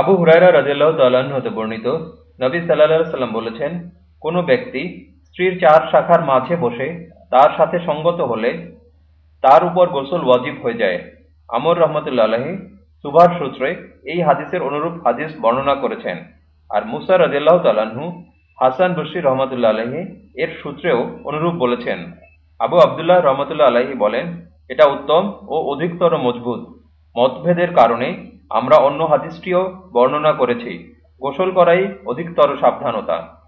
আবু হুরায়রা রাজিয়াল্লাহ তাল্লাহ্ন হতে বর্ণিত, নবী সাল্লাহ সাল্লাম বলেছেন, কোনো ব্যক্তি স্ত্রীর চার শাখার মাঝে বসে তার সাথে সঙ্গত হলে তার উপর গোসল ওয়াজিব হয়ে যায়। আমর রহমতুল্লা আলহী সুভার সূত্রে এই হাদিসের অনুরূপ হাদিস বর্ণনা করেছেন। আর মুসা রাজিয়াল্লাহ তাল্লাহ্ন হাসান বশির রহমতুল্লা আলহী এর সূত্রেও অনুরূপ বলেছেন। আবু আবদুল্লাহ রহমতুল্লা আলহী বলেন, এটা উত্তম ও অধিকতর মজবুত। মতভেদের কারণে আমরা অন্য হাদিসটিও বর্ণনা করেছি। গোসল করাই অধিকতর সাবধানতা।